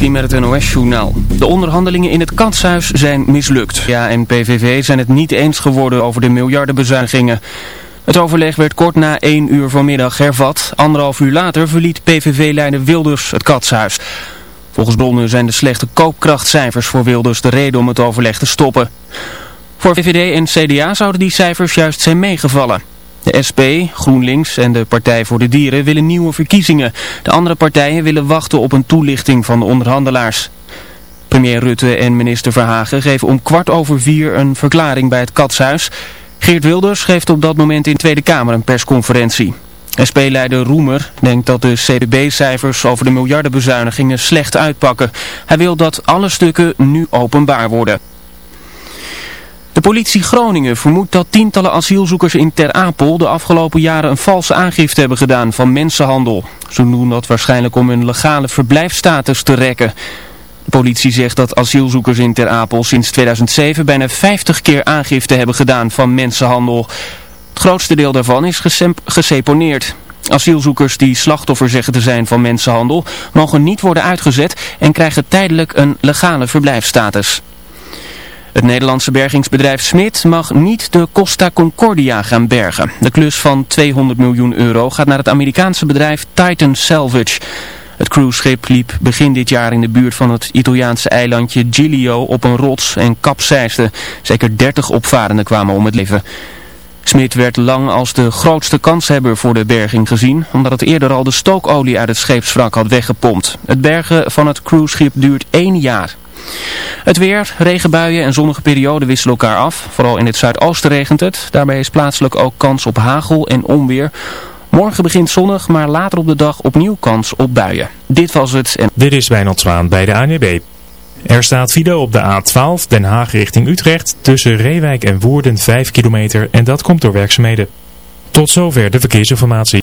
Met het NOS-journaal. De onderhandelingen in het katshuis zijn mislukt. Ja en PVV zijn het niet eens geworden over de miljardenbezuinigingen. Het overleg werd kort na 1 uur vanmiddag hervat. Anderhalf uur later verliet PVV-leider Wilders het katshuis. Volgens bronnen zijn de slechte koopkrachtcijfers voor Wilders de reden om het overleg te stoppen. Voor VVD en CDA zouden die cijfers juist zijn meegevallen. De SP, GroenLinks en de Partij voor de Dieren willen nieuwe verkiezingen. De andere partijen willen wachten op een toelichting van de onderhandelaars. Premier Rutte en minister Verhagen geven om kwart over vier een verklaring bij het Katshuis. Geert Wilders geeft op dat moment in de Tweede Kamer een persconferentie. SP-leider Roemer denkt dat de CDB-cijfers over de miljardenbezuinigingen slecht uitpakken. Hij wil dat alle stukken nu openbaar worden. De politie Groningen vermoedt dat tientallen asielzoekers in Ter Apel de afgelopen jaren een valse aangifte hebben gedaan van mensenhandel. Ze doen dat waarschijnlijk om hun legale verblijfstatus te rekken. De politie zegt dat asielzoekers in Ter Apel sinds 2007 bijna 50 keer aangifte hebben gedaan van mensenhandel. Het grootste deel daarvan is geseponeerd. Asielzoekers die slachtoffer zeggen te zijn van mensenhandel mogen niet worden uitgezet en krijgen tijdelijk een legale verblijfstatus. Het Nederlandse bergingsbedrijf Smit mag niet de Costa Concordia gaan bergen. De klus van 200 miljoen euro gaat naar het Amerikaanse bedrijf Titan Salvage. Het cruiseschip liep begin dit jaar in de buurt van het Italiaanse eilandje Giglio op een rots en kapseisde. Zeker 30 opvarenden kwamen om het leven. Smit werd lang als de grootste kanshebber voor de berging gezien, omdat het eerder al de stookolie uit het scheepswrak had weggepompt. Het bergen van het cruiseschip duurt één jaar. Het weer, regenbuien en zonnige perioden wisselen elkaar af. Vooral in het zuidoosten regent het. Daarbij is plaatselijk ook kans op hagel en onweer. Morgen begint zonnig, maar later op de dag opnieuw kans op buien. Dit was het. En... Dit is Wijnald Zwaan bij de ANWB. Er staat file op de A12 Den Haag richting Utrecht tussen Reewijk en Woerden 5 kilometer en dat komt door werkzaamheden. Tot zover de verkeersinformatie.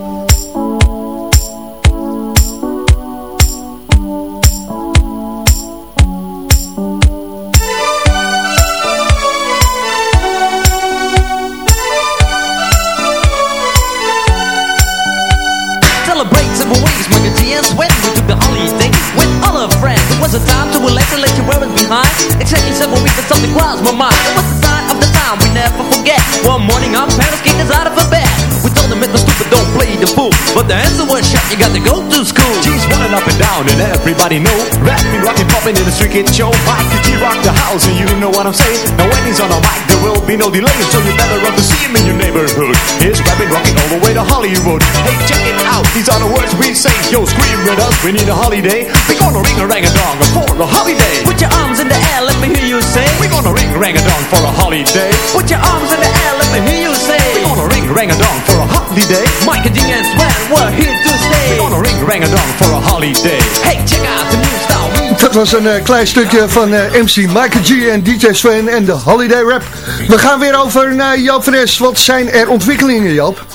Crossed my mind. It was the sign of the time? We never forget. One morning our parents kicked us out of bed. We told them it was stupid, don't play the fool. But the answer was shut, you got to go to school. G's running up and down and everybody know. Rapping, rocking, popping in the street kid show. Mike the G rock the house? And you know what I'm saying. Now when he's on a mic there will be no delay. So you better run to see him in your neighborhood. He's rapping, rocking all the way to Hollywood. Hey check it out, these are the words we say. Yo scream with us, we need a holiday. We gonna ring a rang a dong for a holiday. Put your arms in the air, you say. We gonna ring rang a dong for a holiday Put your arms in the air, let me hear you say. We gonna ring rang a dong for a holiday Mike and G and Sven, we're here to stay. We gonna ring rang a dong for a holiday Hey, check out the new style. We Dat was een eh, klein stukje van eh, MC Michael G en DJ Sven en de Holiday Rap. We gaan weer over naar Joop van Es. Wat zijn er ontwikkelingen, Joop?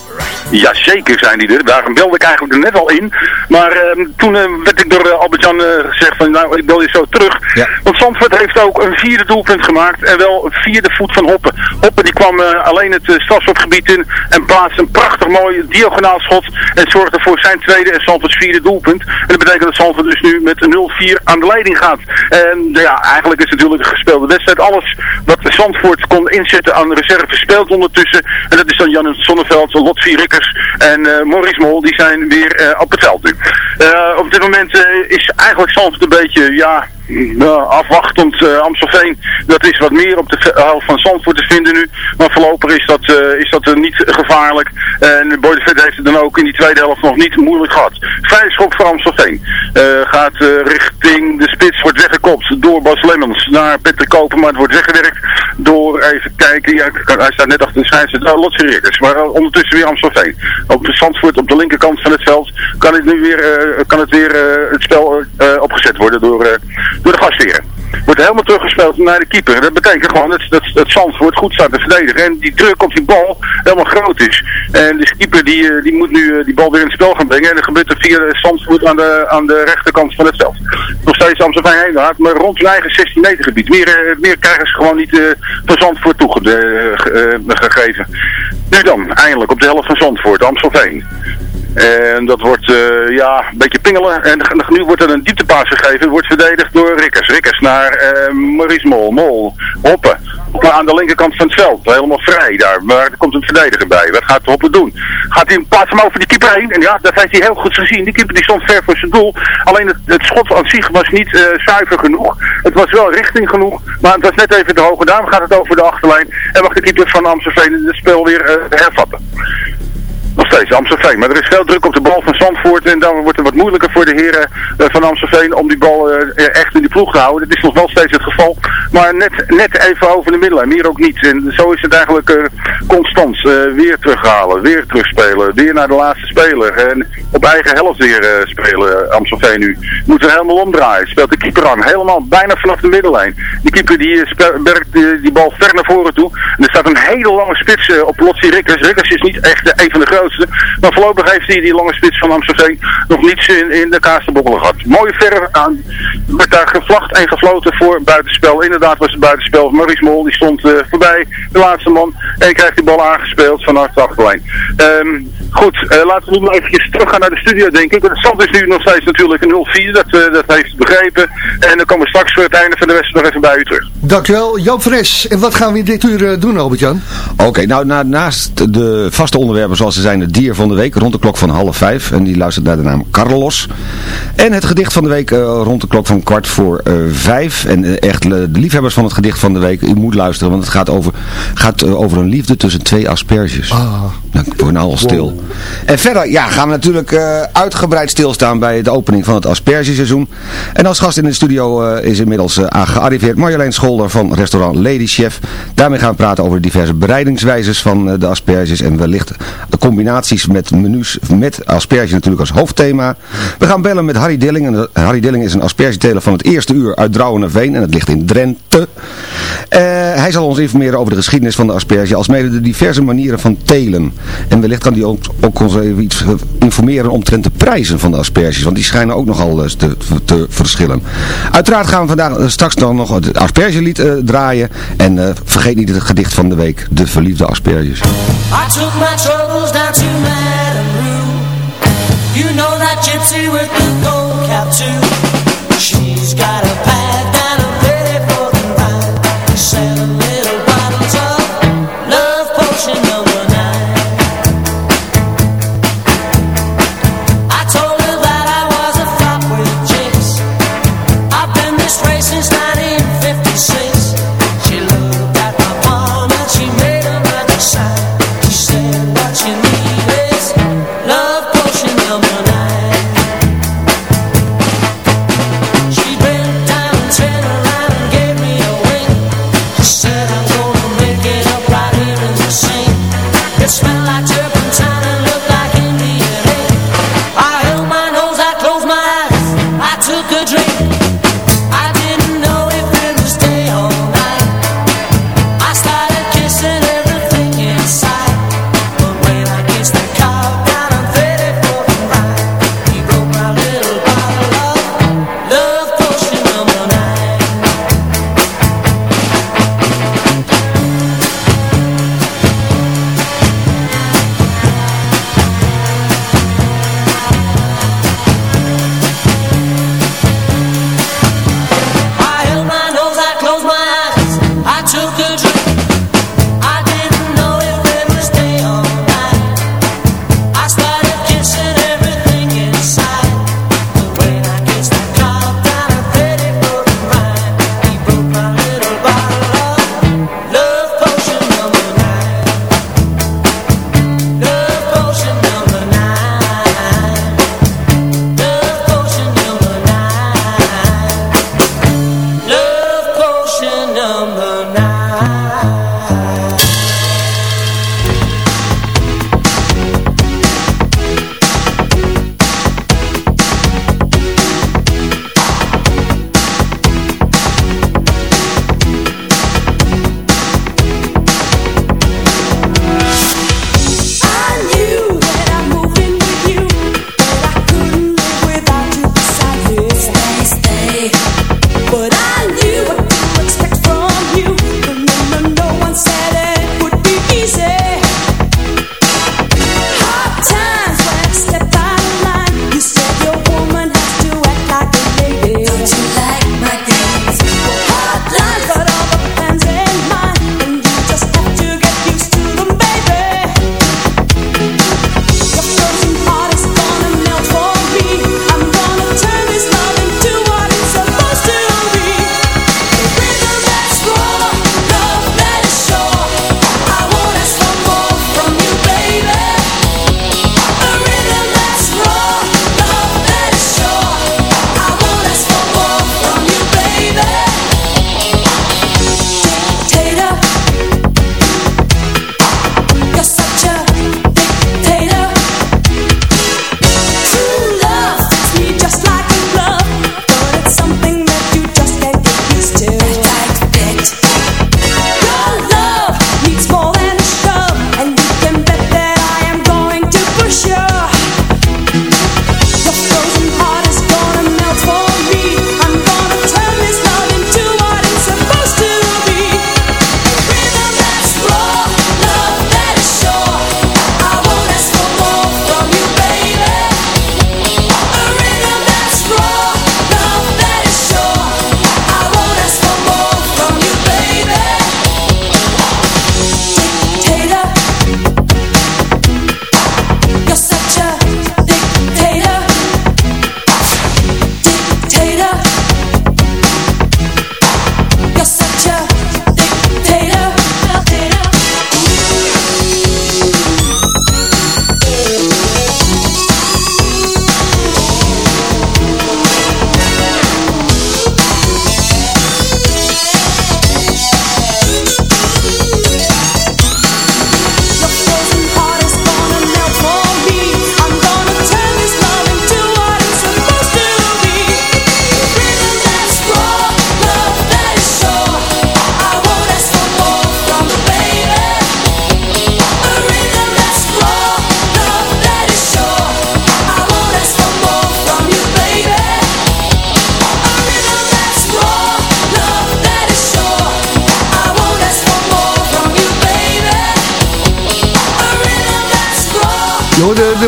Jazeker zijn die er. Daarom belde ik eigenlijk er net al in. Maar ehm, toen eh, werd ik door uh, Albert-Jan gezegd van nou ik bel je zo terug. Want Zandvoort heeft ook een vierde doelpunt gemaakt. En wel een vierde voet van Hoppen. Hoppen die kwam alleen het strafschopgebied in. En plaatste een prachtig mooi diagonaal schot. En zorgde voor zijn tweede en Zandvoorts vierde doelpunt. En dat betekent dat Zandvoort dus nu met 0-4 aan de leiding gaat. En ja, eigenlijk is het natuurlijk een gespeelde wedstrijd. Alles wat Zandvoort kon inzetten aan de reserve speelt ondertussen. En dat is dan Jan Sonneveld, Lotfi En uh, Maurice Mol. Die zijn weer uh, op het veld nu. Uh, op dit moment is eigenlijk Zandvoort een beetje, ja, nou, afwachtend uh, Amstelveen, dat is wat meer op de helft van Zandvoort te vinden nu. Maar voorlopig is dat, uh, is dat uh, niet gevaarlijk. En Boydeveld heeft het dan ook in die tweede helft nog niet moeilijk gehad. Vrij schop voor Amstelveen. gaat richting de spits, wordt weggekopt door Bas Lemmens naar Peter Koper. Maar het wordt weggewerkt door, even kijken, ja, hij staat net achter de scheidsrechter, oh, Lotse Rikkers. Maar ondertussen weer Amstelveen. Op de Zandvoort, op de linkerkant van het veld, kan het nu weer, kan het, weer het spel opgezet worden door door de gastheren. Wordt helemaal teruggespeeld naar de keeper. Dat betekent gewoon dat, dat, Zandvoort goed staat te verdedigen. En die druk op die bal helemaal groot is. En de keeper die, eh, die moet nu eh, die bal weer in het spel gaan brengen. En dat gebeurt er via Zandvoort aan de, aan de rechterkant van het veld. Nog steeds Amsterdam heen gaat, maar rond zijn eigen 16 meter gebied. Meer, eh, meer krijgen ze gewoon niet uh, van Zandvoort toegegeven. Nu dan, eindelijk op de helft van Zandvoort, Amstelveen. En dat wordt uh, ja, een beetje pingelen. En nu wordt er een dieptepaas gegeven. Wordt verdedigd door Rikkers. Rikkers naar uh, Maurice Mol. Mol. Hoppen. Maar aan de linkerkant van het veld. Helemaal vrij daar. Maar er komt een verdediger bij. Wat gaat Hoppen doen? Gaat hij een paas hem over die keeper heen? En ja, dat heeft hij heel goed gezien. Die keeper die stond ver voor zijn doel. Alleen het, schot aan zich was niet uh, zuiver genoeg. Het was wel richting genoeg. Maar het was net even te hoog. Daarom gaat het over de achterlijn. En mag de keeper van Amsterdam het spel weer hervatten. Nog steeds Amstelveen. Maar er is veel druk op de bal van Zandvoort. En dan wordt het wat moeilijker voor de heren uh, van Amstelveen om die bal uh, echt in die ploeg te houden. Dat is nog wel steeds het geval. Maar net, net even over de middelen. Meer ook niet. Zo is het eigenlijk uh, constant. weer terughalen. Weer terugspelen. Weer naar de laatste speler. En op eigen helft weer spelen Amstelveen nu. Moeten we helemaal omdraaien. Speelt de keeper aan. Helemaal bijna vanaf de middellijn. Die keeper die werkt die, bal ver naar voren toe. En er staat een hele lange spits op Lotsie Rikkers. Rikkers is niet echt een van de grootste maar voorlopig heeft hij die lange spits van Amsterdam nog niets in, in de kaas te bobbelen gehad. Mooie verre aan. werd daar gevlacht en gefloten voor buitenspel. Inderdaad was het buitenspel. Maurice Mol die stond uh, voorbij, de laatste man. En krijgt die bal aangespeeld vanaf de achterlijn. Um, goed, uh, laten we nu even terug gaan naar de studio denk ik. Het stand is nu nog steeds natuurlijk een 0-4. Dat, uh, dat heeft begrepen. En dan komen we straks voor het einde van de wedstrijd nog even bij u terug. Dankjewel, Joop Fres. En wat gaan we dit uur doen, Albert-Jan? Oké, nou na, naast de vaste onderwerpen zoals ze zijn het dier van de week rond de klok van half vijf. En die luistert naar de naam Carlos. En het gedicht van de week uh, rond de klok van kwart voor uh, vijf. En uh, echt de liefhebbers van het gedicht van de week, u moet luisteren. Want het gaat over, gaat, over een liefde tussen twee asperges. Ah. Dan word nou al stil. Wow. En verder ja, gaan we natuurlijk uitgebreid stilstaan bij de opening van het aspergeseizoen. En als gast in de studio is inmiddels gearriveerd Marjolein Scholder van restaurant Lady Chef. Daarmee gaan we praten over diverse bereidingswijzes van de asperges. En wellicht de combinaties met menus met asperge natuurlijk als hoofdthema. We gaan bellen met Harry Dilling. En Harry Dilling is een aspergeteler van het eerste uur uit Drouwenveen en het ligt in Drenthe. Uh, hij zal ons informeren over de geschiedenis van de asperge, als mede de diverse manieren van telen. En wellicht kan hij ook, ook ons even iets informeren omtrent de prijzen van de asperges, want die schijnen ook nogal te, te verschillen. Uiteraard gaan we vandaag straks dan nog het aspergelied uh, draaien. En vergeet niet het gedicht van de week, De Verliefde Asperges. I took to Madame. You know that gypsy with the gold cap too. She's got a pad I just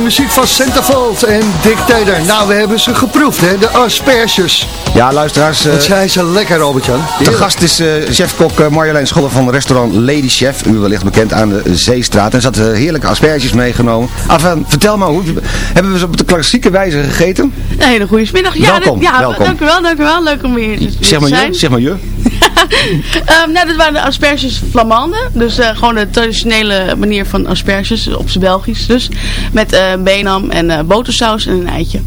muziek van Centerfold en Dictator. Nou, we hebben ze geproefd, hè? De asperges. Ja, luisteraars. Uh, zijn ze lekker, Robert-Jan. De gast is uh, chefkok uh, Marjolein Scholler van restaurant Lady Chef. U wellicht bekend aan de Zeestraat. En ze had heerlijke asperges meegenomen. Enfin, vertel maar, hoe, hebben we ze op de klassieke wijze gegeten? Een hele goede middag. Ja, welkom, ja, welkom. dank u wel, dank u wel. Leuk om hier te zeg maar zijn. Je, zeg maar je. Um, nou, dat waren de asperges flamande. Dus uh, gewoon de traditionele manier van asperges, op z'n Belgisch dus. Met uh, benam en uh, botersaus en een eitje.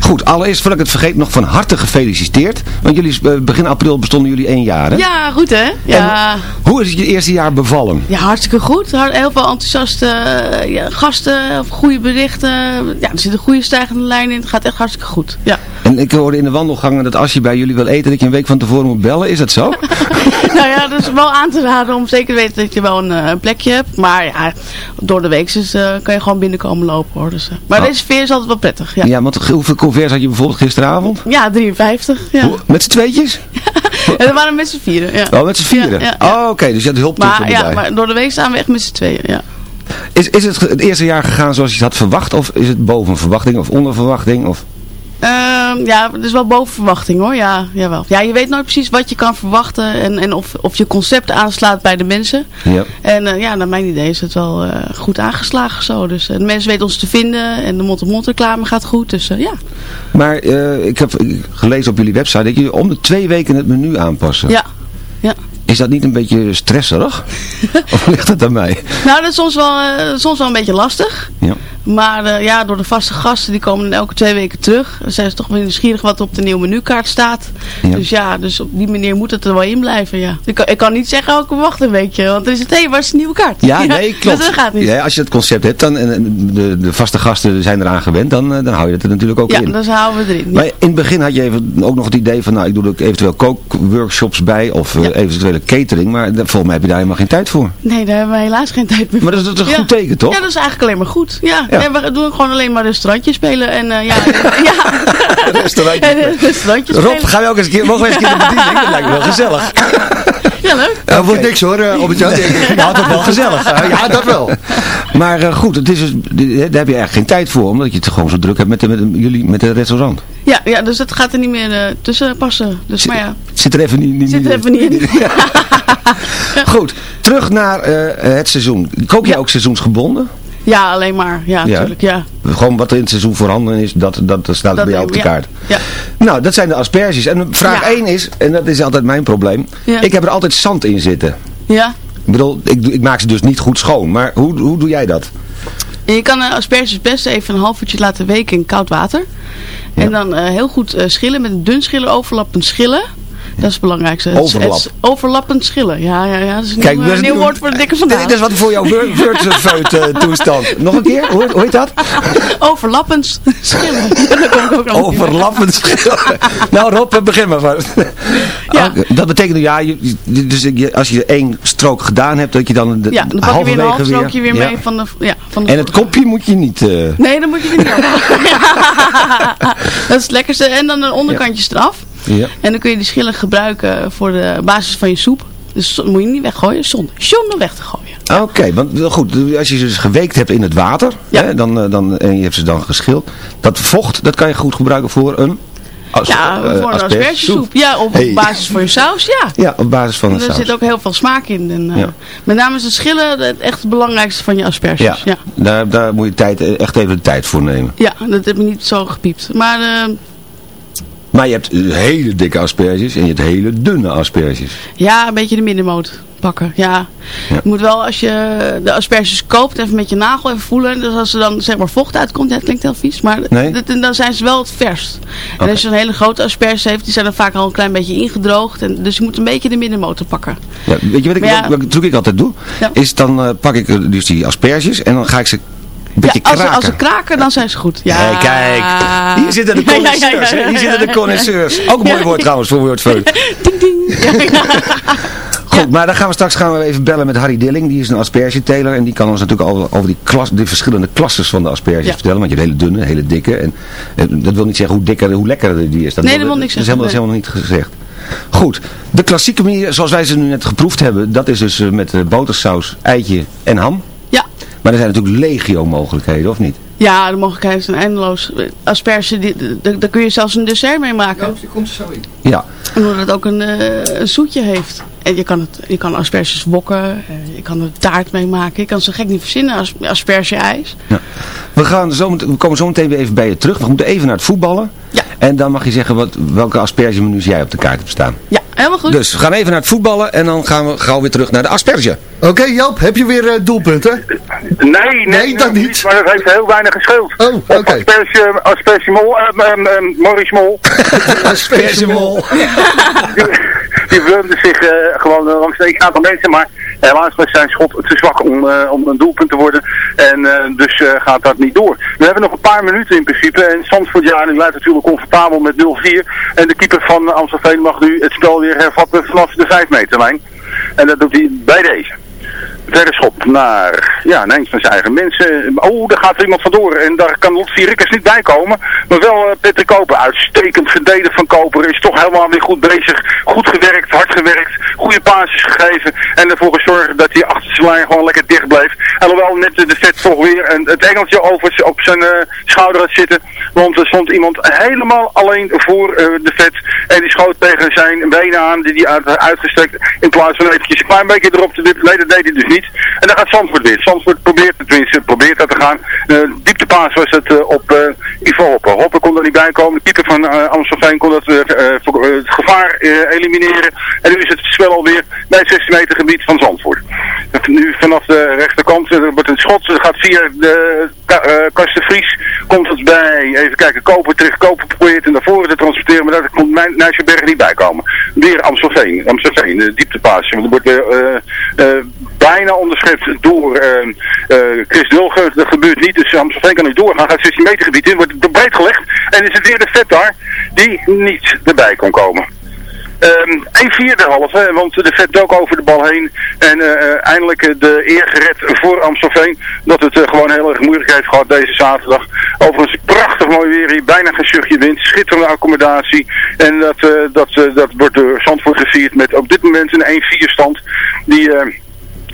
Goed, allereerst voordat ik het vergeet nog van harte gefeliciteerd. Want jullie, begin april bestonden jullie één jaar hè? Ja, goed hè? Ja. En hoe is het je eerste jaar bevallen? Ja, hartstikke goed. Heel veel enthousiaste ja, gasten, goede berichten. Ja, er zit een goede stijgende lijn in. Het gaat echt hartstikke goed. Ja. En ik hoorde in de wandelgangen dat als je bij jullie wil eten, dat je een week van tevoren moet bellen. Is dat zo? nou ja, dat is wel aan te raden om zeker te weten dat je wel een, een plekje hebt. Maar ja, door de week dus, uh, kan je gewoon binnenkomen lopen hoor. Dus, uh. Maar oh. deze sfeer is altijd wel prettig. Ja, ja want hoeveel converts had je bijvoorbeeld gisteravond? Ja, 53. Ja. Hoe, met z'n tweetjes? ja, dat waren met z'n vieren. Ja. Oh, met z'n vieren? Ja, oh, oké, okay, dus je had hulp maar, ja, maar door de week staan we echt met z'n tweeën, ja. Is, is het het eerste jaar gegaan zoals je het had verwacht? Of is het boven verwachting of onder verwachting? Of... Uh, ja, het is wel boven verwachting hoor. Ja, jawel. ja, je weet nooit precies wat je kan verwachten en, en of, of je concept aanslaat bij de mensen. Ja. En uh, ja, naar mijn idee is het wel uh, goed aangeslagen zo. Dus de mensen weten ons te vinden en de mond-op-mond reclame gaat goed. Dus ja. Maar ik heb gelezen op jullie website dat jullie om de twee weken het menu aanpassen. Ja, ja. Is dat niet een beetje stresserig? of ligt dat aan mij? Nou, dat is soms wel, soms wel een beetje lastig. Ja. Maar uh, ja, door de vaste gasten, die komen elke twee weken terug. Dan zijn ze toch wel nieuwsgierig wat er op de nieuwe menukaart staat. Ja. Dus ja, dus op die manier moet het er wel in blijven, ja. Ik kan, ik kan niet zeggen, ook wacht een weekje. Want dan is het, hé, waar is de nieuwe kaart? Ja, nee, klopt. Dus dat gaat niet. Ja, als je het concept hebt dan, en de, de vaste gasten zijn eraan gewend, dan, dan hou je het er natuurlijk ook in. Ja, dan houden we erin. Maar in het begin had je even, ook nog het idee van, nou, ik doe er eventueel kookworkshops bij, of ja. Eventuele catering. Maar volgens mij heb je daar helemaal geen tijd voor. Nee, daar hebben we helaas geen tijd meer Maar dat is toch een goed teken, toch? Ja, dat is eigenlijk alleen maar goed. Ja, Nee, we doen gewoon alleen maar restaurantjes spelen. En uh, ja, ja. Restaurantjes En, restaurantjes Rob, spelen. gaan we ook eens een keer, mogen we eens een keer de bediening? Dat lijkt me wel gezellig. Ja, leuk. Ja, wordt niks hoor, uh, op het jan. Ja, toch wel gezellig. ja, dat wel. Maar uh, goed, het is dus, daar heb je eigenlijk geen tijd voor, omdat je het gewoon zo druk hebt met, de, met de, jullie, met het restaurant. Ja, ja, dus dat gaat er niet meer uh, tussen passen. Dus, maar ja. Zit er even niet, niet Zit er even niet in. Goed, terug naar uh, het seizoen. Kook jij ja. ook seizoensgebonden? Ja, alleen maar. Ja, natuurlijk. Ja. Gewoon wat er in het seizoen voorhanden is, dat, dat staat dat bij jou op de kaart. Ja. Nou, dat zijn de asperges. En vraag 1 is, en dat is altijd mijn probleem, ik heb er altijd zand in zitten. Ja. Ik bedoel, ik, ik maak ze dus niet goed schoon. Maar hoe, hoe doe jij dat? Je kan asperges best even een half uurtje laten weken in koud water. En dan uh, heel goed uh, schillen met een dun schiller, overlappend schillen. Dat is het belangrijkste. Overlap. Het, het overlappend schillen. Ja, ja, ja. Dat is een Kijk, nieuw, nieuw woord voor de dikke vandaag. Dit is wat voor jouw Wordfeut uh, toestand. Nog een keer? Hoe, hoe heet dat? Overlappend schillen. Overlappend schillen. nou Rob, begin maar. maar. ja. Oh, dat betekent ja, je, dus je, als je één strook gedaan hebt, dat je dan de Ja, dan pak je weer een half strookje weer, weer mee ja. van de, ja, van de En het kopje moet je niet... Uh... Nee, dan moet je niet Dat is het lekkerste. En dan de onderkantjes ja. Ja. En dan kun je die schillen gebruiken voor de basis van je soep. Dus moet je niet weggooien, zonder, zonder weg te gooien. Oké, okay, want goed, als je ze dus geweekt hebt in het water, ja. hè, dan, dan, en je hebt ze dan geschild. Dat vocht, dat kan je goed gebruiken voor een As, ja, voor uh, een aspergesoep. Ja, op hey. basis van je saus, ja. Ja, op basis van de saus. Er zit ook heel veel smaak in. En, uh, ja. Met name is de schillen het echt het belangrijkste van je asperges. Ja, ja. Daar, daar moet je tijd, echt even de tijd voor nemen. Ja, dat heb ik niet zo gepiept. Maar... Uh, maar je hebt hele dikke asperges en je hebt hele dunne asperges. Ja, een beetje de middenmoot pakken. Ja. ja. Je moet wel als je de asperges koopt even met je nagel even voelen. Dus als er dan zeg maar vocht uitkomt, ja, klinkt heel vies. Maar nee? dan zijn ze wel het verst. Okay. En als je een hele grote asperges heeft, die zijn dan vaak al een klein beetje ingedroogd. En, dus je moet een beetje de middenmotor pakken. Ja, weet je wat ik, ja, wat, ik altijd doe? Is dan uh, pak ik dus die asperges en dan ga ik ze beetje ja, als, kraken. als ze kraken, dan zijn ze goed. Ja. Hey, kijk, hier zitten de connoisseurs. Hier zitten de connoisseurs. Ook een mooi woord trouwens voor woordfeut. ding, ding. Goed, maar dan gaan we straks gaan we even bellen met Harry Dilling. Die is een aspergeteler en die kan ons natuurlijk al over die, klas, die verschillende klasses van de asperges vertellen. Want je hebt hele dunne, hele dikke. En, en, dat wil niet zeggen hoe dikker, hoe lekkerder die is. Dat nee, dat wil niks dat is helemaal, zeggen. dat is helemaal niet gezegd. Goed, de klassieke manier zoals wij ze nu net geproefd hebben, dat is dus met uh, botersaus, eitje en ham. Ja. Maar er zijn natuurlijk legio mogelijkheden, of niet? Ja, de mogelijkheden zijn eindeloos. Asperge, daar kun je zelfs een dessert mee maken. Ja, die komt er zo in. Ja. En omdat het ook een, uh, een zoetje heeft. En je kan, het, je kan asperges wokken, je kan er taart mee maken. Je kan ze gek niet verzinnen, als asperge-ijs. Ja. We, gaan zo, we komen zo meteen weer even bij je terug. We moeten even naar het voetballen. Ja. En dan mag je zeggen wat, welke aspergemenu's jij op de kaart hebt staan. Ja, helemaal goed. Dus we gaan even naar het voetballen en dan gaan we gauw weer terug naar de asperge. Oké okay, Joop, heb je weer uh, doelpunten? Nee, nee, nee dat niet. niet. Maar dat heeft heel weinig gescheeld. Oh, oké. Okay. Asperge, asperge Mol, uh, um, um, Maurice Mol. asperge Mol. die, wurmde zich uh, gewoon langs een aantal mensen, maar helaas was zijn schot te zwak om, uh, om een doelpunt te worden. En dus gaat dat niet door. We hebben nog een paar minuten in principe. En Zandvoort ja, nu leidt natuurlijk comfortabel met 0-4. En de keeper van Amstelveen mag nu het spel weer hervatten vanaf de 5 meterlijn. En dat doet hij bij deze. Verder schop naar, ja, ineens van zijn eigen mensen. Oh, daar gaat er iemand vandoor. En daar kan Lotfi Rikkers niet bij komen. Maar wel uh, Peter Koper. Uitstekend verdedigen van Koper. Is toch helemaal weer goed bezig. Goed gewerkt, hard gewerkt. Goede basis gegeven. En ervoor gezorgd dat hij achter zijn lijn gewoon lekker dicht bleef. Alhoewel net de vet toch weer een, het engeltje over op zijn uh, schouder had zitten. Want er stond iemand helemaal alleen voor uh, de vet. En die schoot tegen zijn benen aan. Die hij uit, uitgestrekt. In plaats van eventjes een klein beetje erop te wippen. Nee, dat deed hij dus niet. En dan gaat Zandvoort weer. Zandvoort probeert het tenminste, probeert dat te gaan. Uh, dieptepaas was het uh, op uh, Ivo Hoppe. Hoppe kon er niet bij komen. De keeper van uh, Amstelveen kon dat, het gevaar elimineren. En nu is het spel alweer bij het 16 meter gebied van Zandvoort. Nu vanaf de rechterkant er wordt een schot. Het gaat via de Kasten Vries. Komt het bij, even kijken, Koper terug. Koper probeert hem naar voren te transporteren. Maar daar komt Nijsselberg niet bij komen. Weer Amstelveen. Amstelveen, de dieptepaas. Er wordt bijna onderschept door uh, uh, Chris Dulger. Dat gebeurt niet, dus Amstelveen kan niet doorgaan. Gaat 16 meter gebied in, wordt breed gelegd. En is het weer de vet daar die niet erbij kon komen. Ehm een vierde halve, want de vet dook over de bal heen. En eh, eindelijk eh, de eer gered voor Amstelveen. Dat het eh, gewoon heel erg moeilijk heeft gehad deze zaterdag. Overigens prachtig mooi weer hier. Bijna geen zuchtje wind. Schitterende accommodatie. En dat, eh, dat, eh, dat wordt door Zandvoort gevierd met op dit moment een 1-4 stand. Die...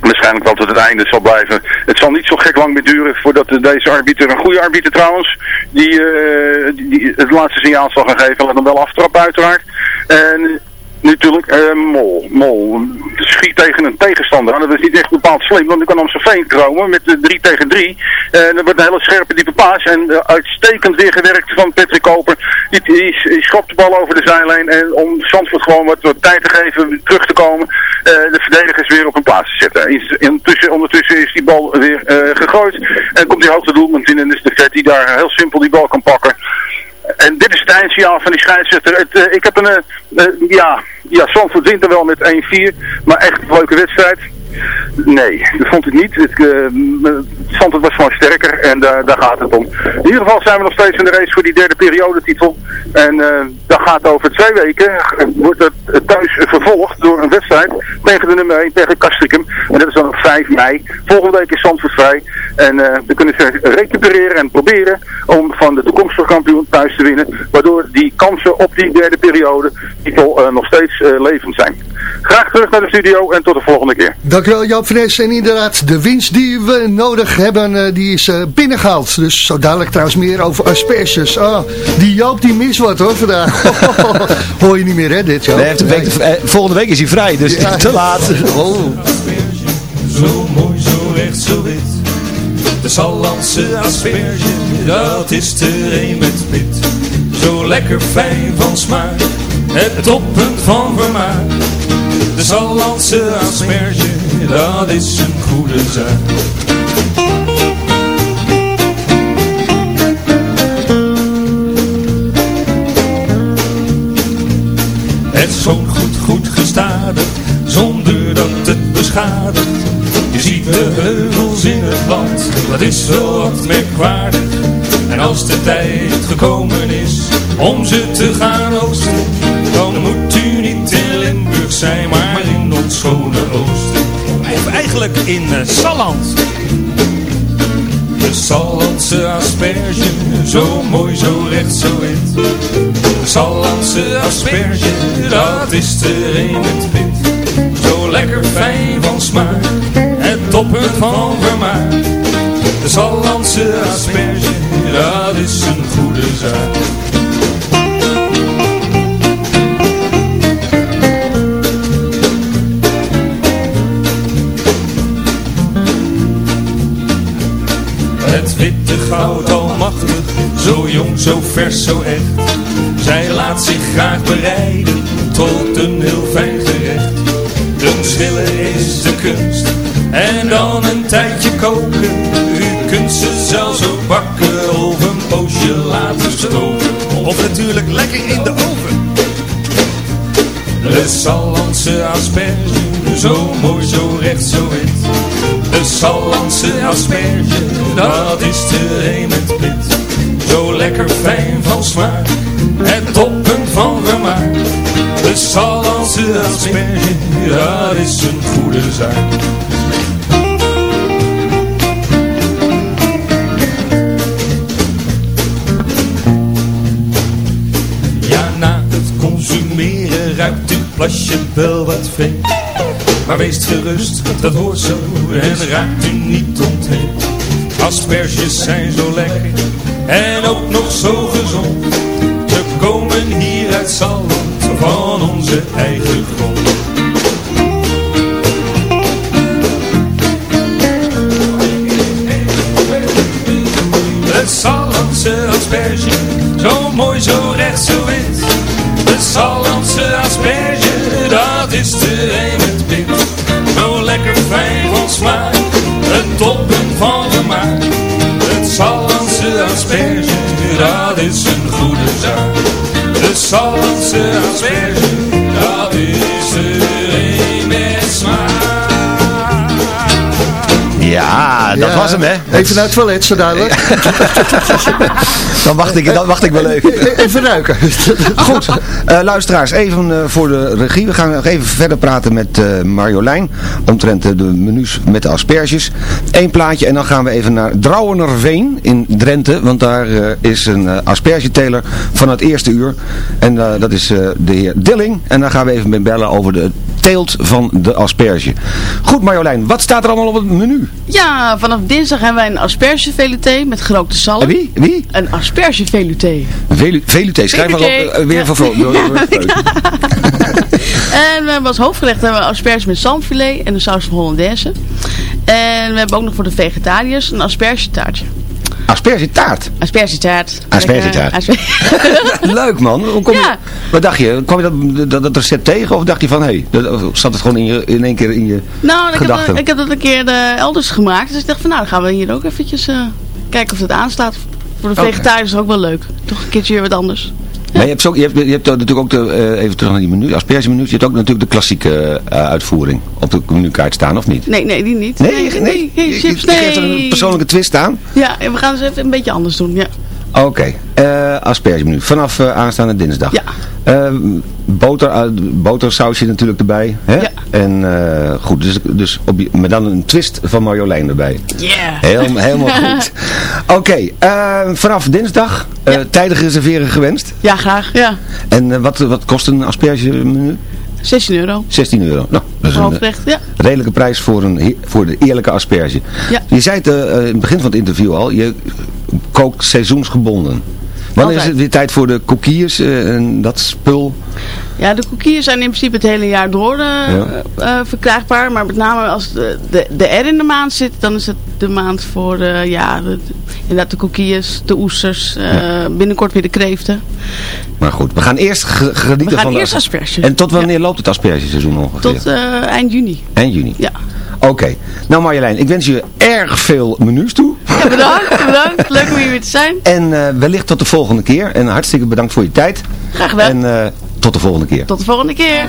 waarschijnlijk wel tot het einde zal blijven. Het zal niet zo gek lang meer duren voordat de- deze arbiter, een goede arbiter trouwens, die, eh, die, het laatste signaal zal gaan geven. Laat hem wel aftrappen uiteraard. En natuurlijk, eh, Mol. Mol schiet tegen een tegenstander. Dat is niet echt bepaald slim, want ik kan Amstelveen komen met de 3 tegen 3. En dat wordt een hele scherpe diepe paas. En eh, uitstekend weer gewerkt van Patrick Koper. Die, die, schopt de bal over de zijlijn. En om Zandvoort gewoon wat, tijd te geven terug te komen. eh, de verdedigers weer op een plaats te zetten. In- Intussen, ondertussen is die bal weer eh, gegooid. En komt die hoogte doelpunt in. En is de vet die daar heel simpel die bal kan pakken. En dit is het eindsignaal van die scheidsrechter. Het, eh, ik heb een, eh, ja, ja, Zandvoort wint er wel met 1-4, maar echt een leuke wedstrijd. Nee, dat vond ik niet. Het, eh, was gewoon sterker en daar, daar gaat het om. In ieder geval zijn we nog steeds in de race voor die derde periodetitel. En eh dat gaat over twee weken, eh, wordt het eh, thuis vervolgd door een wedstrijd tegen de nummer 1, tegen Castricum. En dat is dan op 5 mei. Volgende week is Zandvoort vrij. En eh we kunnen ze recupereren en proberen om van de toekomstige kampioen thuis te winnen. Waardoor die kansen op die derde periode titel eh, nog steeds eh, levend zijn. Graag terug naar de studio en tot de volgende keer. Dankjewel Joop van Es. En inderdaad, de winst die we nodig hebben, eh, die is eh, binnengehaald. Dus zo dadelijk trouwens meer over asperges. Oh, die Joop die mist wat hoor vandaag. Hoor je niet meer hè dit Joop? Nee, hij heeft een week, eh, volgende week is hij vrij, dus Ja. te laat. Oh. Zo mooi, zo recht, zo wit. De Sallandse asperge, dat is er een met pit. Zo lekker fijn van smaak, het toppunt van vermaak. De Sallandse asperge, dat is een goede zaak. Het zo'n goed, goed gestadig, zonder dat het beschadigt. Je ziet de heuvels in het land, dat is wel wat merkwaardig. En als de tijd gekomen is om ze te gaan oogsten, dan moet u zijn, maar in ons schone oosten. Of eigenlijk in uh, Salland. De Sallandse asperge, zo mooi, zo recht, zo wit. De Sallandse asperge, dat is er een met pit. Zo lekker fijn van smaak, het toppunt van vermaak. De Sallandse asperge, dat is een goede zaak. Witte goud almachtig, zo jong, zo vers, zo echt. Zij laat zich graag bereiden tot een heel fijn gerecht. Een schillen is de kunst en dan een tijdje koken. U kunt ze zelfs ook bakken of een poosje laten stoken. Of natuurlijk lekker in de oven. De Sallandse asperge, zo mooi, zo recht, zo wit. De Sallandse asperge, dat is er een pit. Zo lekker fijn van smaak, het toppunt van vermaak. De Sallandse asperge, dat is een goede zaak. Ja, na het consumeren ruikt uw plasje wel wat vreemd. Maar wees gerust, dat hoort zo en raakt u niet ontheemd. Asperges zijn zo lekker en ook nog zo gezond. Ze komen hier uit Salland van onze eigen grond. De Sallandse asperge, zo mooi, zo Sallandse asperge, dat is er een met smaak. Ja, dat was hem, hè? Even naar het toilet, zo dadelijk. dan, wacht ik, dan wacht ik wel even. Even ruiken. Goed, uh, luisteraars, even uh, voor de regie. We gaan nog even verder praten met uh, Marjolein. Omtrent de menus met de asperges. Eén plaatje en dan gaan we even naar Drouwenerveen in Drenthe. Want daar is een aspergeteler van het eerste uur. En dat is de heer Dilling. En daar gaan we even mee bellen over de teelt van de asperge. Goed Marjolein, wat staat er allemaal op het menu? Ja, vanaf dinsdag hebben wij een aspergeveluté met gerookte zalm. En wie? Wie? Een aspergeveluté. Velu veluté, schrijf maar op. Uh, weer ja. van En we hebben als hoofdgerecht hebben we asperge met zalmfilet en een saus van Hollandaise. En we hebben ook nog voor de vegetariërs een aspergetaartje. Aspergetaart? Aspergetaart. Aspergetaart. Leuk man. Hoe kom je, Wat dacht je? Kwam je dat, dat, dat recept tegen of dacht je van hé, hey, zat het gewoon in, je, in één keer in je Nou, ik gedachten? heb, ik heb dat een keer uh, elders gemaakt. Dus ik dacht van nou, dan gaan we hier ook eventjes uh, kijken of het aanstaat. Voor de vegetariërs is ook wel leuk. Toch een keertje weer wat anders. Maar je hebt, zo, je hebt, je hebt natuurlijk ook, de, uh, even terug naar die menu, aspergemenu, je hebt ook natuurlijk de klassieke uh, uitvoering op de menukaart staan, of niet? Nee, nee, die niet. Nee, nee, nee, nee, chips, je, je, je nee. een persoonlijke twist aan? Ja, we gaan dus even een beetje anders doen, ja. Oké, okay. uh, aspergemenu, vanaf aanstaande dinsdag. Ja. boter, botersausje natuurlijk erbij, hè? Ja. En goed, dus, dus op, met dan een twist van Marjolein erbij. Yeah. Heel, helemaal goed. Oké, okay, vanaf dinsdag ja. tijdig reserveren gewenst? Ja, graag, ja. En wat, wat kost een aspergemenu? 16 euro. 16 euro. Nou, dat is een ja. redelijke prijs voor, een, voor de eerlijke asperge. Ja. Je zei het uh, in het begin van het interview al, je kookt seizoensgebonden. Wanneer is het weer tijd voor de koekjes uh, en dat spul? Ja, de koekjes zijn in principe het hele jaar door uh, ja. uh, verkrijgbaar. Maar met name als de, de, de R in de maand zit, dan is het de maand voor ja, de, inderdaad de koekjes, de oesters, ja. binnenkort weer de kreeften. Maar goed, we gaan eerst genieten we gaan van eerst asperges. En tot wanneer loopt het aspergeseizoen ongeveer? Tot eind juni. Eind juni? Ja. Oké. Okay. Nou Marjolein, ik wens je erg veel menus toe. Ja, bedankt, bedankt. Leuk om hier weer te zijn. En uh, wellicht tot de volgende keer. En hartstikke bedankt voor je tijd. Graag gedaan. En uh, tot de volgende keer. Tot de volgende keer.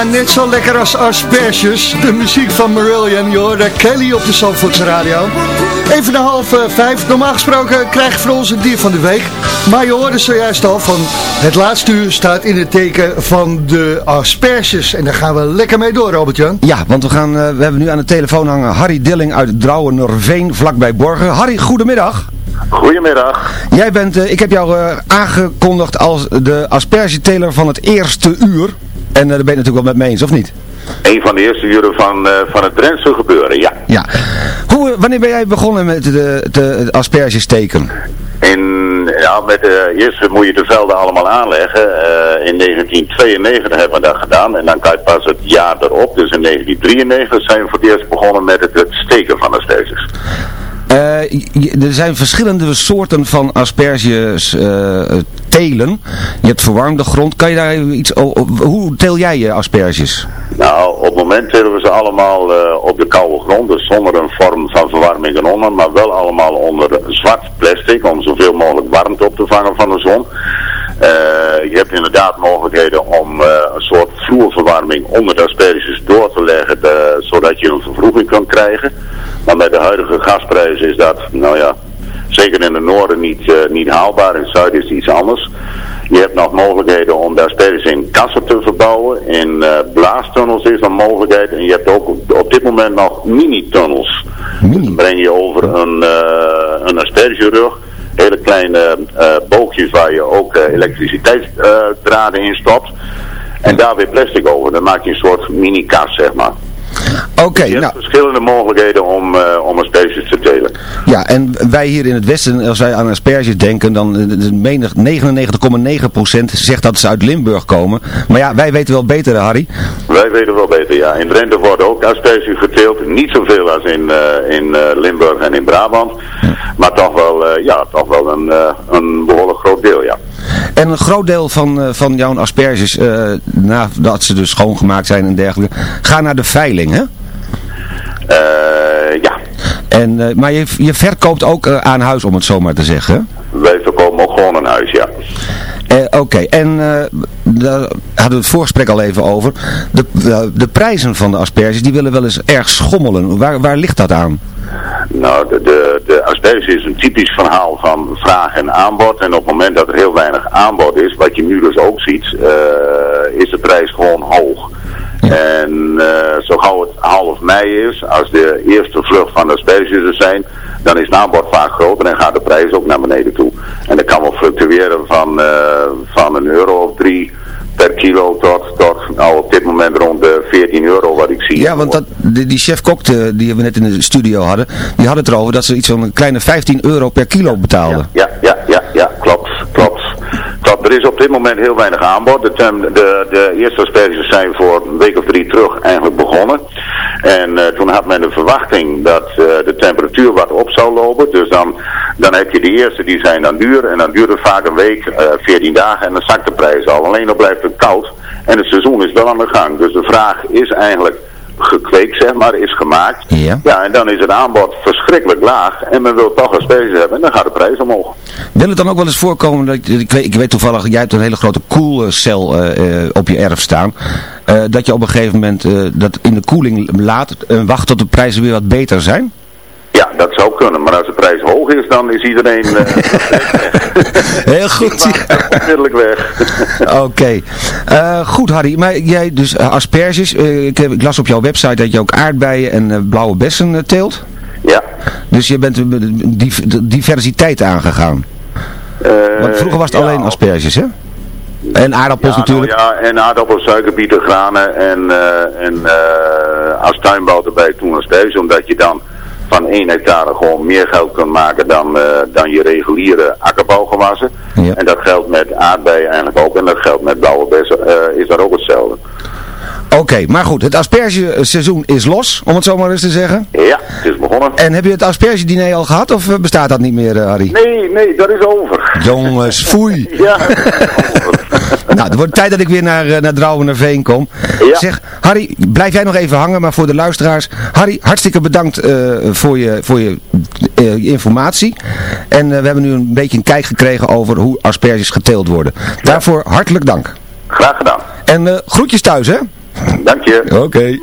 Bijna net zo lekker als asperges. De muziek van Marillion, je hoorde Kelly op de Zandvoorts Radio. Even na half eh, vijf. Normaal gesproken krijg je voor ons het dier van de week. Maar je hoorde zojuist al van het laatste uur staat in het teken van de asperges. En daar gaan we lekker mee door, Robert-Jan. Ja, want we, gaan, eh, we hebben nu aan de telefoon hangen Harry Dilling uit Drouwen-Norveen, vlakbij Borgen. Harry, goedemiddag. Goedemiddag. Jij bent, eh, ik heb jou aangekondigd als de aspergeteler van het eerste uur. En daar ben je natuurlijk wel met me eens, of niet? Een van de eerste uren van, eh, van het Drentse gebeuren, ja. Ja. Hoe, wanneer ben jij begonnen met de, de, asperges steken? In, ja, met, eh, eerst moet je de velden allemaal aanleggen. Eh, in 1992 hebben we dat gedaan. En dan kan je pas het jaar erop. Dus in 1993 zijn we voor het eerst begonnen met het, het steken van asperges. Eh, er zijn verschillende soorten van asperges eh, telen. Je hebt verwarmde grond. Kan je daar iets. Hoe teel jij je asperges? Nou, op het moment telen we ze allemaal eh, op de koude grond. Dus zonder een vorm van verwarming eronder. Maar wel allemaal onder zwart plastic. Om zoveel mogelijk warmte op te vangen van de zon. Eh, je hebt inderdaad mogelijkheden om eh, een soort vloerverwarming onder de asperges door te leggen. de- zodat je een vervroeging kan krijgen. Maar met de huidige gasprijzen is dat, nou ja, zeker in het noorden niet, eh, niet haalbaar. In het zuiden is het iets anders. Je hebt nog mogelijkheden om de asperges in kassen te verbouwen. In eh, blaastunnels is een mogelijkheid. En je hebt ook op, dit moment nog mini-tunnels. Dan breng je over een, eh een aspergerug. Hele kleine eh, boogjes waar je ook eh, elektriciteitsdraden in stopt. En daar weer plastic over. Dan maak je een soort mini-kas, zeg maar. Oké, hebt nou, verschillende mogelijkheden om, eh, om asperges te telen. ja, en wij hier in het Westen, als wij aan asperges denken, dan eh, de menig- 99,9% zegt dat ze uit Limburg komen. Maar ja, wij weten wel beter, Harry. Wij weten wel beter, ja. In Drenthe worden ook asperges geteeld. Niet zoveel als in, eh, in eh, Limburg en in Brabant. Maar toch wel, eh, ja, toch wel een, een behoorlijk groot deel, ja. En een groot deel van, van jouw asperges, nadat ze dus schoongemaakt zijn en dergelijke, gaan naar de veiling, hè? Ja, En, maar je, je verkoopt ook aan huis, om het zo maar te zeggen? Wij verkopen ook gewoon een huis, ja. Eh, Oké, en eh, daar hadden we het voorgesprek al even over. De, de, de prijzen van de asperges, die willen wel eens erg schommelen. Waar, waar ligt dat aan? Nou, de, de, de asperge is een typisch verhaal van vraag en aanbod. En op het moment dat er heel weinig aanbod is, wat je nu dus ook ziet, eh, is de prijs gewoon hoog. En eh, zo gauw het half mei is, als de eerste vlucht van de asperges er zijn, dan is het aanbod vaak groter en gaat de prijs ook naar beneden toe. En dat kan wel fluctueren van, eh, van een euro of drie per kilo tot, tot nou, op dit moment rond de 14 euro wat ik zie. Ja, want dat, die, die chef-kok eh, die we net in de studio hadden, die had het erover dat ze iets van een kleine 15 euro per kilo betaalden. Ja, ja, ja. Klopt, er is op dit moment heel weinig aanbod. De, de, de eerste asperges zijn voor een week of drie terug eigenlijk begonnen. En eh, toen had men de verwachting dat eh, de temperatuur wat op zou lopen. Dus dan, dan heb je de eerste, die zijn dan duur. En dan duurt het vaak een week, eh 14 dagen en dan zakt de prijs al. Alleen dan blijft het koud. En het seizoen is wel aan de gang. Dus de vraag is eigenlijk gekweekt, zeg maar, is gemaakt. Ja. en dan is het aanbod verschrikkelijk laag. En men wil toch asperges hebben en dan gaat de prijs omhoog. Wil het dan ook wel eens voorkomen, dat, ik, weet, ik weet toevallig, jij hebt een hele grote koelcel eh, eh, op je erf staan. eh, dat je op een gegeven moment dat in de koeling laat en wacht tot de prijzen weer wat beter zijn? Ja, dat zou kunnen. Maar als de prijs hoog is, dan is iedereen uh, Heel goed. onmiddellijk weg. Oké. Eh, goed Harry, maar jij dus eh, asperges. eh, ik, heb, ik las op jouw website dat je ook aardbeien en eh, blauwe bessen eh, teelt. Ja. Dus je bent de diversiteit aangegaan. Eh, Want vroeger was het alleen asperges, hè? En aardappels ja, natuurlijk. Nou, ja, en aardappels, suikerbieten, granen en, eh, en eh, als tuinbouw erbij toen asperges. Omdat je dan van 1 hectare gewoon meer geld kunt maken dan, eh, dan je reguliere akkerbouwgewassen. En dat geldt met aardbeien eigenlijk ook. En dat geldt met blauwe bessen, eh, is dat ook hetzelfde. Oké, maar goed, het aspergeseizoen is los, om het zo maar eens te zeggen. Ja, het is begonnen. En heb je het aspergediner al gehad of eh, bestaat dat niet meer, Harry? Nee, nee, dat is over. Jongens, foei. Ja. Nou, het wordt tijd dat ik weer naar, eh, naar Drouwen kom. Zeg, Harry, blijf jij nog even hangen, maar voor de luisteraars. Harry, hartstikke bedankt eh, voor je, voor je eh, informatie. En we hebben nu een beetje een kijk gekregen over hoe asperges geteeld worden. Daarvoor hartelijk dank. Graag gedaan. En groetjes thuis, hè? Dank je. Oké.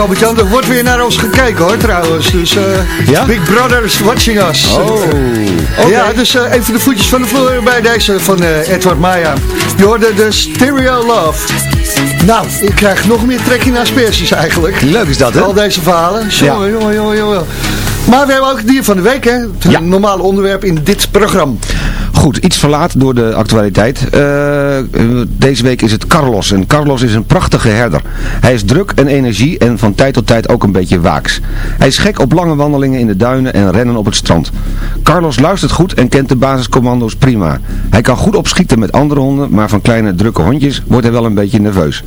Albert-Jan, er wordt weer naar ons gekeken hoor trouwens. Dus eh, Big Brother is watching us. Oh, Ja, dus eh, even de voetjes van de vloer bij deze van eh, Edward Maya. Je hoorde de Stereo Love. Nou, ik krijg nog meer trekking naar asperges eigenlijk. Leuk is dat, hè? Al deze verhalen. Jongen, jongen, jongen, jongen. Maar we hebben ook het dier van de week, hè? Het normale onderwerp in dit programma. Goed, iets verlaat door de actualiteit. Eh, deze week is het Carlos. En Carlos is een prachtige herder. Hij is druk en energie en van tijd tot tijd ook een beetje waaks. Hij is gek op lange wandelingen in de duinen en rennen op het strand. Carlos luistert goed en kent de basiscommando's prima. Hij kan goed opschieten met andere honden, maar van kleine drukke hondjes wordt hij wel een beetje nerveus.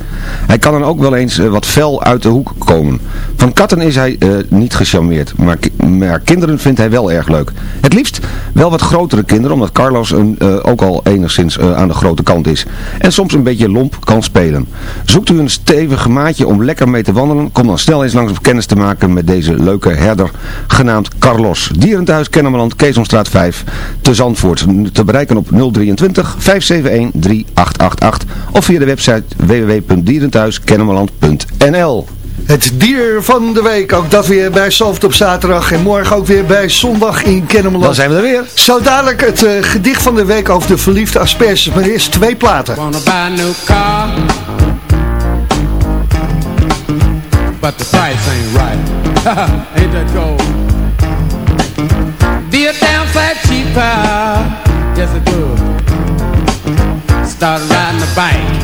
Hij kan dan ook wel eens eh, wat fel uit de hoek komen. Van katten is hij eh, niet gecharmeerd, maar, maar kinderen vindt hij wel erg leuk. Het liefst wel wat grotere kinderen, omdat Carlos een, eh, ook al enigszins eh, aan de grote kant is. En soms een beetje lomp kan spelen. Zoekt u een stevig maatje om lekker mee te wandelen? Kom dan snel eens langs om kennis te maken met deze leuke herder genaamd Carlos. Dierenthuis Kennemerland, Keesomstraat 5 te Zandvoort. Te bereiken op 023 571 3888 of via de website www.dierenthuiskennemerland.nl Het dier van de week, ook dat weer bij Soft op zaterdag en morgen ook weer bij zondag in Kennemerland. Dan zijn we er weer. Zo dadelijk het eh, gedicht van de week over de verliefde asperges, maar eerst twee platen. Wanna buy a new car But the price ain't right Ain't that cold Be a damn sight cheaper Yes it would Start riding a bike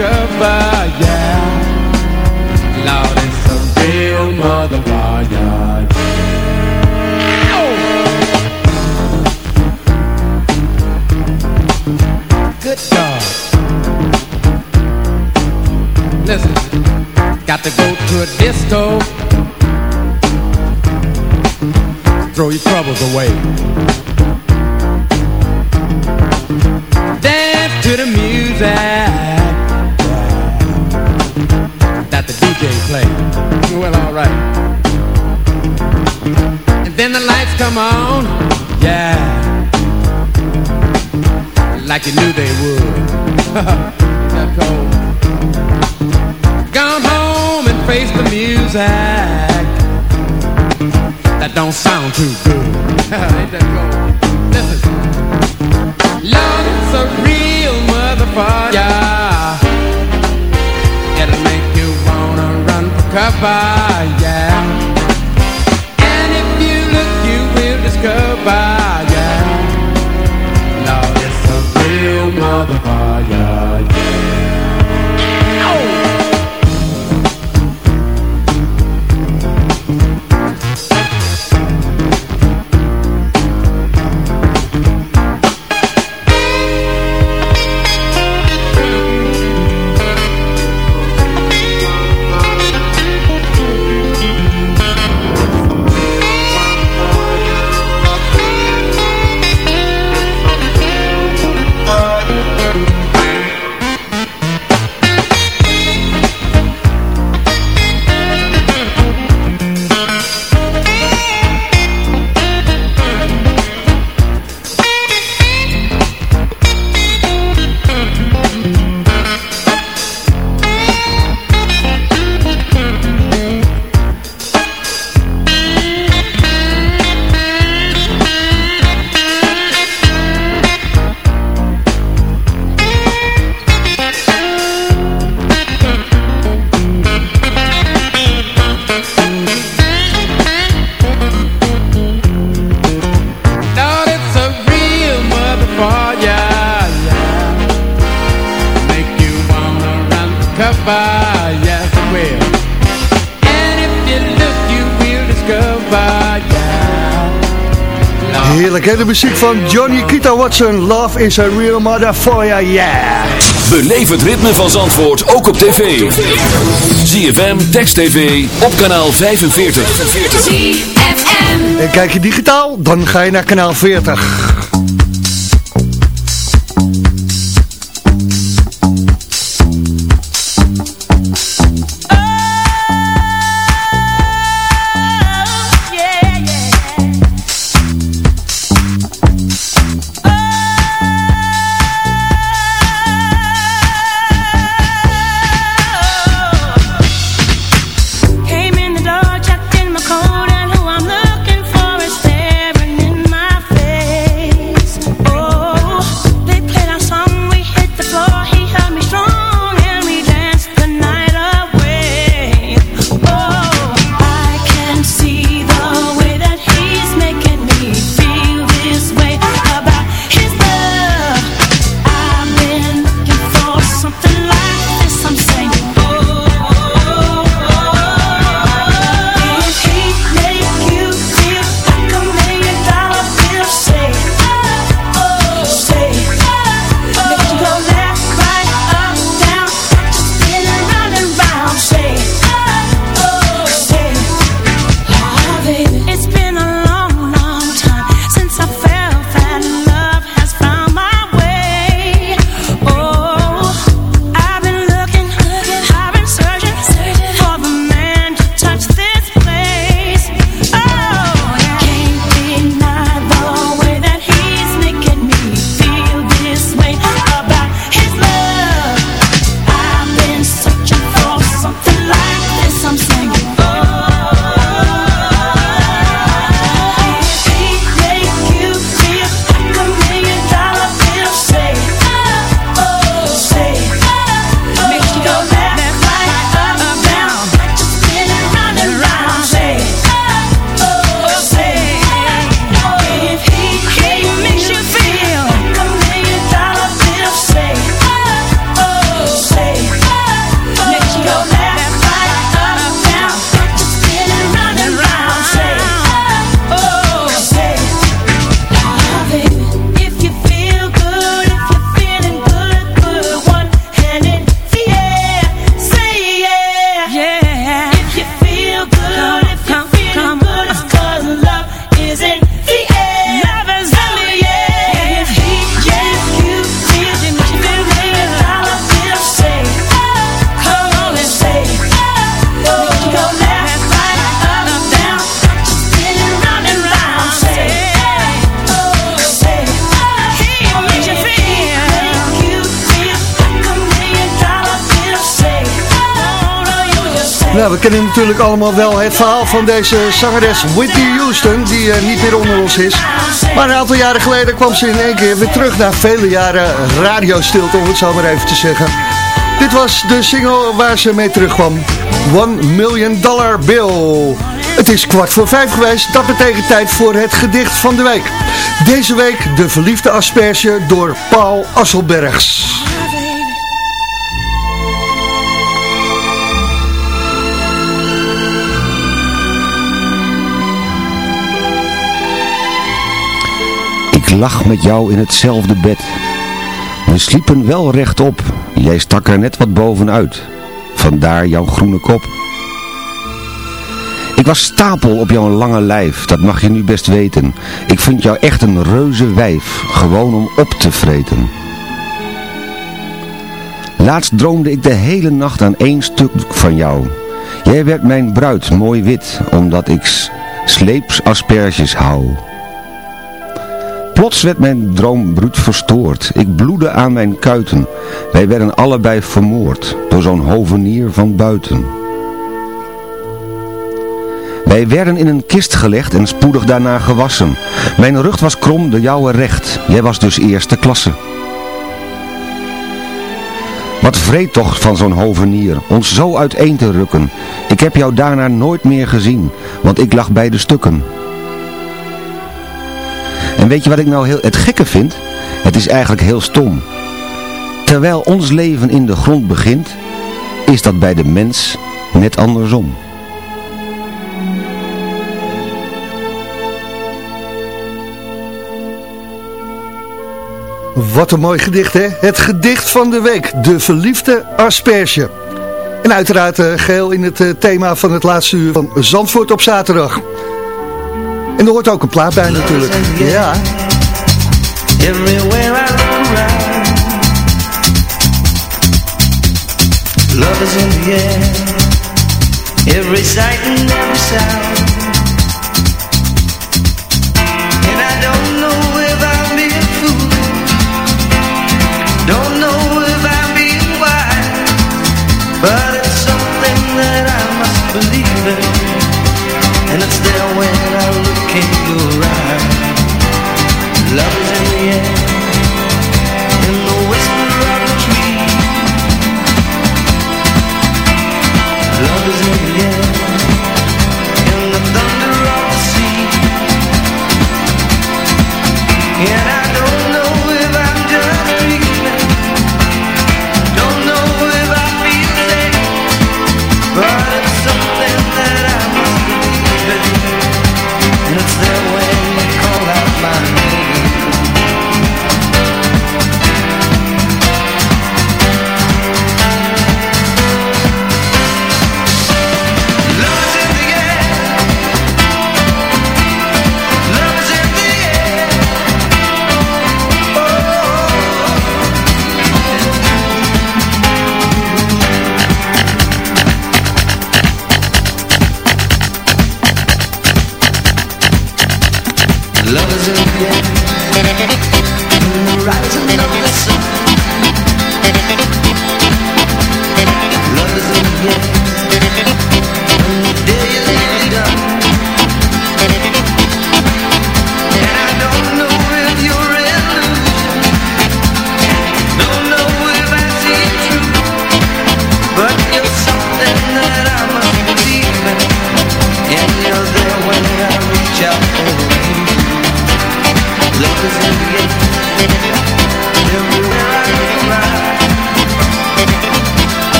discover Yeah Lord, it's a real motherfucker Good God. Listen, got to go to a disco. Throw your troubles away. Dance to the music the DJ plays. Well, alright. And then the lights come on. Yeah like you knew they would. that cold. Gone home and face the music. That don't sound too good. Ain't that cold? Listen. Lord, it's a real motherfucker. Wanna hè? De muziek van Johnny Kita Watson. Love is a real motherfucker, yeah. Beleef het ritme van Zandvoort ook op tv. ZFM, Text TV, op kanaal 45. En kijk je digitaal, dan ga je naar kanaal 40. Kennen natuurlijk allemaal wel het verhaal van deze zangeres Whitney Houston, die eh, niet meer onder ons is. Maar een aantal jaren geleden kwam ze in één keer weer terug na vele jaren radiostilte, om het zo maar even te zeggen. Dit was de single waar ze mee terugkwam. One Million Dollar Bill. Het is kwart voor vijf geweest, dat betekent tijd voor het gedicht van de week. Deze week de verliefde asperge door Paul Asselbergs. Ik lag met jou in hetzelfde bed. We sliepen wel rechtop. Jij stak er net wat bovenuit. Vandaar jouw groene kop. Ik was stapel op jouw lange lijf, dat mag je nu best weten. Ik vind jou echt een reuze wijf, gewoon om op te vreten. Laatst droomde ik de hele nacht aan één stuk van jou. Jij werd mijn bruid, mooi wit, omdat ik sleeps asperges hou. Plots werd mijn droom bruut verstoord. Ik bloedde aan mijn kuiten. Wij werden allebei vermoord door zo'n hovenier van buiten. Wij werden in een kist gelegd en spoedig daarna gewassen. Mijn rug was krom, de jouwe recht. Jij was dus eerste klasse. Wat vreed toch van zo'n hovenier, ons zo uiteen te rukken. Ik heb jou daarna nooit meer gezien, want ik lag bij de stukken. En weet je wat ik nou heel het gekke vind? Het is eigenlijk heel stom. Terwijl ons leven in de grond begint, is dat bij de mens net andersom. Wat een mooi gedicht, hè? Het gedicht van de week, de verliefde asperge. En uiteraard eh, geheel in het eh, thema van het laatste uur van Zandvoort op zaterdag. En er hoort ook een plaat bij natuurlijk. Ja. Everywhere I Love is in the air. Every sight and every sound. And I don't know if I'm being fooled Don't know if I'm being wise. But it's something that I must believe in. And it's there when look in your Love is in the air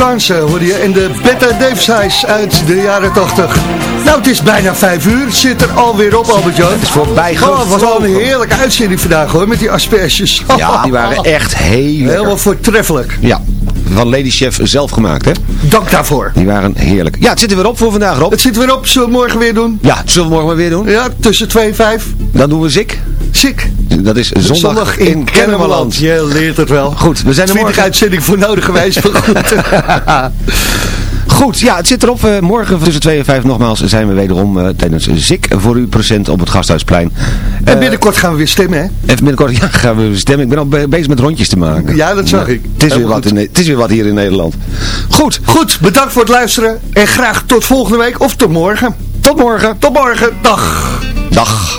hoor. Carnes eh, hoorde je en de Bette Davis Eyes uit de jaren 80. Nou, het is bijna vijf uur. Het zit er alweer op, Albert-Jan. Het is voorbij Oh, het was wel een heerlijke uitzending vandaag hoor, met die asperges. Ja, die waren echt heel lekker. Helemaal voortreffelijk. Ja, van Lady Chef zelf gemaakt hè. Dank daarvoor. Die waren heerlijk. Ja, het zit er weer op voor vandaag Rob. Het zit er weer op. Zullen we morgen weer doen? Ja, zullen we morgen maar weer doen. Ja, tussen 2 en 5. Dan doen we Zik. Dat is zondag, in, Kennemerland. Je leert het wel. Goed, we zijn er 20 morgen. uitzending voor nodig geweest. maar goed. Goed, ja, het zit erop. Eh, morgen tussen 2 en 5 nogmaals zijn we wederom eh, tijdens Zik voor u present op het Gasthuisplein. en binnenkort gaan we weer stemmen, hè? Even binnenkort ja, gaan we stemmen. Ik ben al be- bezig met rondjes te maken. Ja, dat zag ik. Het is, weer wat in, het is weer wat hier in Nederland. Goed. Goed, bedankt voor het luisteren. En graag tot volgende week of tot morgen. Tot morgen. Tot morgen. Dag. Dag.